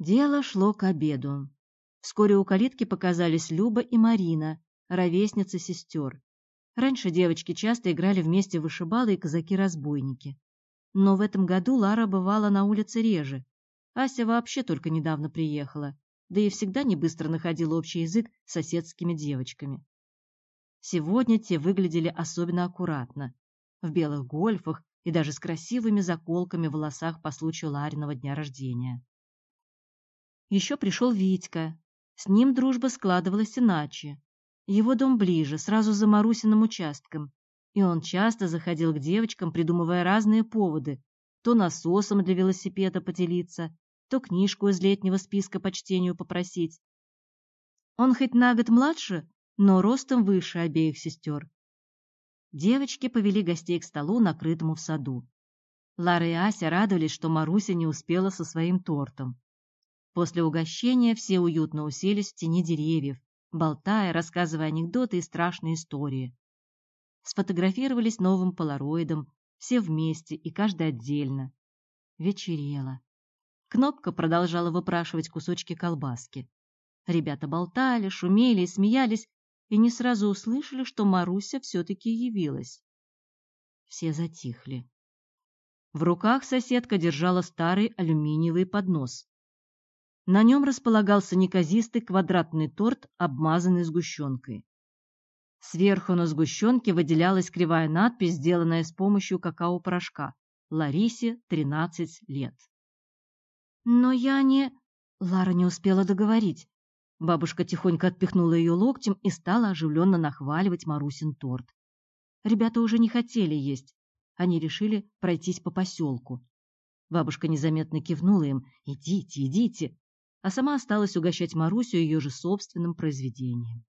Дело шло к обеду. Вскоре у калитки показались Люба и Марина, ровесницы сестер. Раньше девочки часто играли вместе в вышибалы и казаки-разбойники. Но в этом году Лара бывала на улице реже. Ася вообще только недавно приехала, да и всегда не быстро находила общий язык с соседскими девочками. Сегодня те выглядели особенно аккуратно, в белых гольфах и даже с красивыми заколками в волосах по случаю Лариного дня рождения. Еще пришел Витька. С ним дружба складывалась иначе. Его дом ближе, сразу за Марусиным участком, и он часто заходил к девочкам, придумывая разные поводы, то насосом для велосипеда поделиться, то книжку из летнего списка по чтению попросить. Он хоть на год младше, но ростом выше обеих сестер. Девочки повели гостей к столу, накрытому в саду. Лара и Ася радовались, что Маруся не успела со своим тортом. После угощения все уютно уселись в тени деревьев, болтая, рассказывая анекдоты и страшные истории. Сфотографировались новым полароидом, все вместе и каждый отдельно. Вечерело. Кнопка продолжала выпрашивать кусочки колбаски. Ребята болтали, шумели и смеялись, и не сразу услышали, что Маруся все-таки явилась. Все затихли. В руках соседка держала старый алюминиевый поднос. На нем располагался неказистый квадратный торт, обмазанный сгущенкой. Сверху на сгущенке выделялась кривая надпись, сделанная с помощью какао-порошка. Ларисе 13 лет. «Но я не...» Лара не успела договорить. Бабушка тихонько отпихнула ее локтем и стала оживленно нахваливать Марусин торт. Ребята уже не хотели есть. Они решили пройтись по поселку. Бабушка незаметно кивнула им «Идите, идите», а сама осталась угощать Марусю ее же собственным произведением.